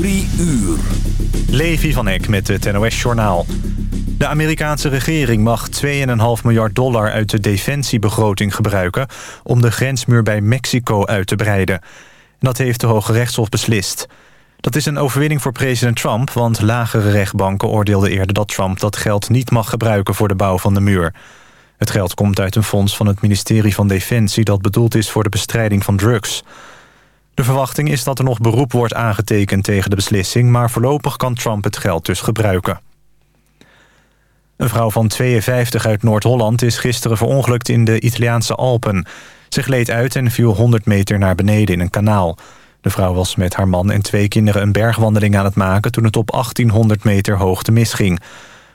Drie uur. Levi van Eck met het NOS-journaal. De Amerikaanse regering mag 2,5 miljard dollar uit de defensiebegroting gebruiken... om de grensmuur bij Mexico uit te breiden. Dat heeft de Hoge Rechtshof beslist. Dat is een overwinning voor president Trump... want lagere rechtbanken oordeelden eerder dat Trump dat geld niet mag gebruiken... voor de bouw van de muur. Het geld komt uit een fonds van het ministerie van Defensie... dat bedoeld is voor de bestrijding van drugs... De verwachting is dat er nog beroep wordt aangetekend tegen de beslissing... maar voorlopig kan Trump het geld dus gebruiken. Een vrouw van 52 uit Noord-Holland is gisteren verongelukt in de Italiaanse Alpen. Ze gleed uit en viel 100 meter naar beneden in een kanaal. De vrouw was met haar man en twee kinderen een bergwandeling aan het maken... toen het op 1800 meter hoogte misging.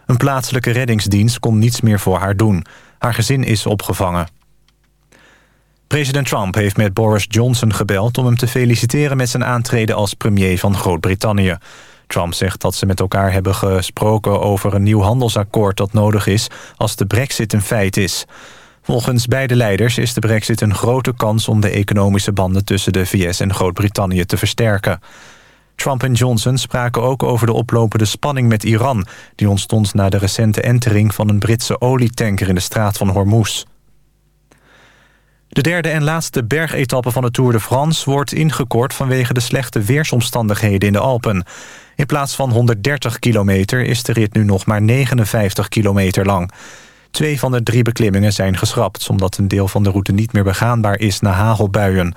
Een plaatselijke reddingsdienst kon niets meer voor haar doen. Haar gezin is opgevangen. President Trump heeft met Boris Johnson gebeld om hem te feliciteren met zijn aantreden als premier van Groot-Brittannië. Trump zegt dat ze met elkaar hebben gesproken over een nieuw handelsakkoord dat nodig is als de brexit een feit is. Volgens beide leiders is de brexit een grote kans om de economische banden tussen de VS en Groot-Brittannië te versterken. Trump en Johnson spraken ook over de oplopende spanning met Iran... die ontstond na de recente entering van een Britse olietanker in de straat van Hormuz. De derde en laatste bergetappe van de Tour de France wordt ingekort vanwege de slechte weersomstandigheden in de Alpen. In plaats van 130 kilometer is de rit nu nog maar 59 kilometer lang. Twee van de drie beklimmingen zijn geschrapt... omdat een deel van de route niet meer begaanbaar is na hagelbuien.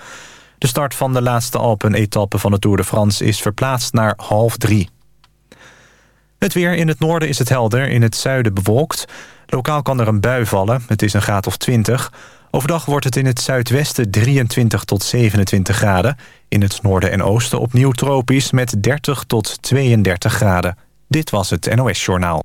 De start van de laatste Alpen-etappe van de Tour de France is verplaatst naar half drie. Het weer in het noorden is het helder, in het zuiden bewolkt. Lokaal kan er een bui vallen, het is een graad of 20... Overdag wordt het in het zuidwesten 23 tot 27 graden. In het noorden en oosten opnieuw tropisch met 30 tot 32 graden. Dit was het NOS Journaal.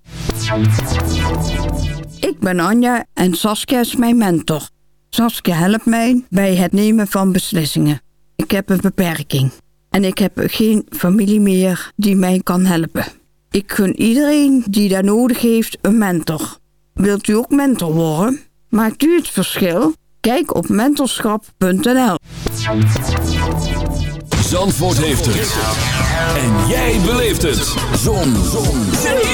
Ik ben Anja en Saskia is mijn mentor. Saskia helpt mij bij het nemen van beslissingen. Ik heb een beperking. En ik heb geen familie meer die mij kan helpen. Ik gun iedereen die daar nodig heeft een mentor. Wilt u ook mentor worden? Maakt u het verschil? Kijk op mentorschap.nl Zandvoort heeft het. En jij beleeft het. Zon. Zon.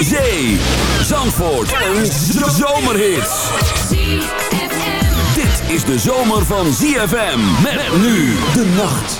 Zee. Zandvoort. Een zomerhit. Dit is de zomer van ZFM. Met nu de nacht.